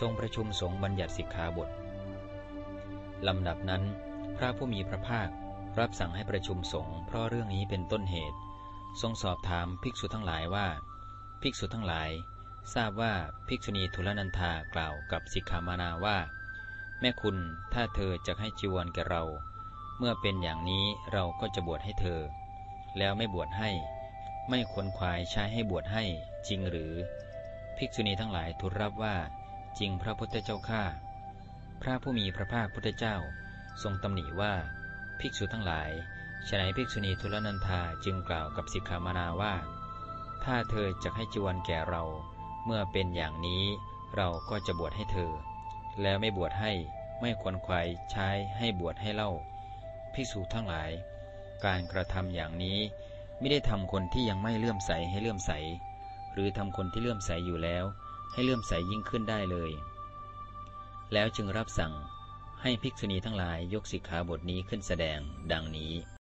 ทรงประชุมสงฆ์บัญญัติสิกขาบทลำดับนั้น พระผู้มีพระภาครับสั่งให้ประชุมสงฆ์เพราะเรื่องนี้เป็นต้นเหตุ ทรงสอบถามภิกษุทั้งหลายว่า ภิกษุทั้งหลาย ทราบว่าภิกษุณีทุลนันธากล่าวกับสิกขามานาว่า แม่คุณถ้าเธอจะให้จีวรแก่เรา เมื่อเป็นอย่างนี้เราก็จะบวชให้เธอ แล้วไม่บวชให้ ไม่ควรควายใช้ให้บวชให้จริงหรือ ภิกษุณีทั้งหลายทูลรับว่า จริงพระพุทธเจ้าข้าพระผู้มีพระภาคพุทธเจ้า ทรงตำหนิว่า ภิกษุทั้งหลายฉนัยภิกษุณีทุลนันธาจึงกล่าวกับสิกขามานาว่า ถ้าเธอจะให้จีวรแก่เรา เมื่อเป็นอย่างนี้เราก็จะบวชให้เธอ แล้วไม่บวชให้ไม่ควรควายใช้ให้บวชให้เล่า ภิกษุทั้งหลาย การกระทำอย่างนี้ไม่ได้ทำคนที่ยังไม่เลื่อมใสให้เลื่อมใส หรือทำคนที่เลื่อมใสอยู่แล้ว ให้เลื่อมใสยิ่งขึ้นได้เลย แล้วจึงรับสั่งให้ภิกษุณีทั้งหลายยกสิกขาบทนี้ขึ้นแสดง ดังนี้